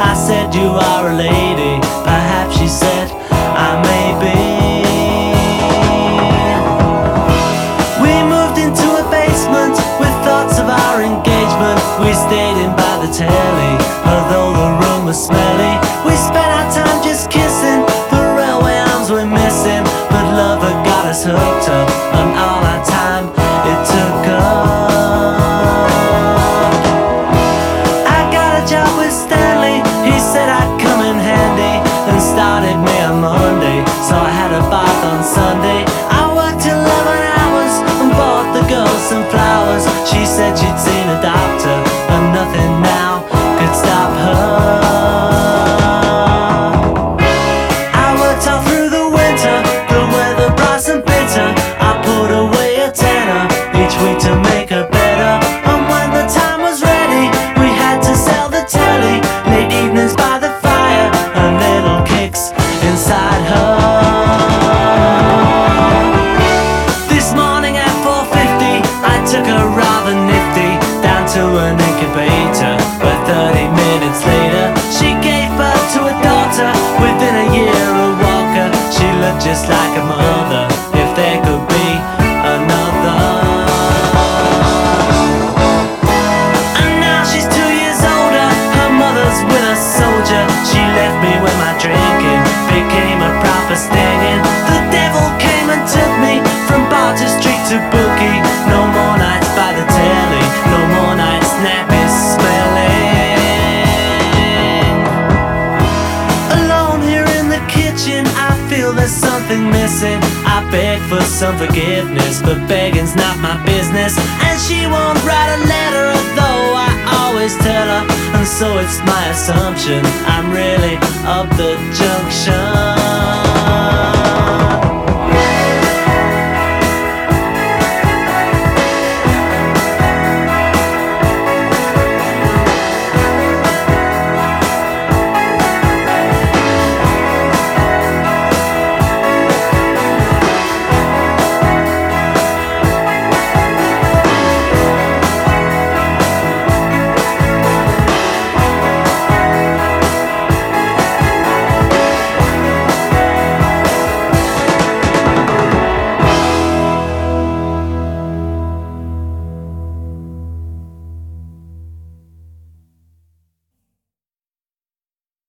I said, You are a lady. Perhaps she said, I may be. We moved into a basement with thoughts of our engagement. We stayed in by the telly, although the room was smelly. We spent our time just kissing. The railway arms were missing, but lover got us hooked up and all our time. It took up. I got a job with. She said I drink feel there's something missing. I beg for some forgiveness, but begging's not my business. And she won't write a letter, although I always tell her. And so it's my assumption I'm really up the junction.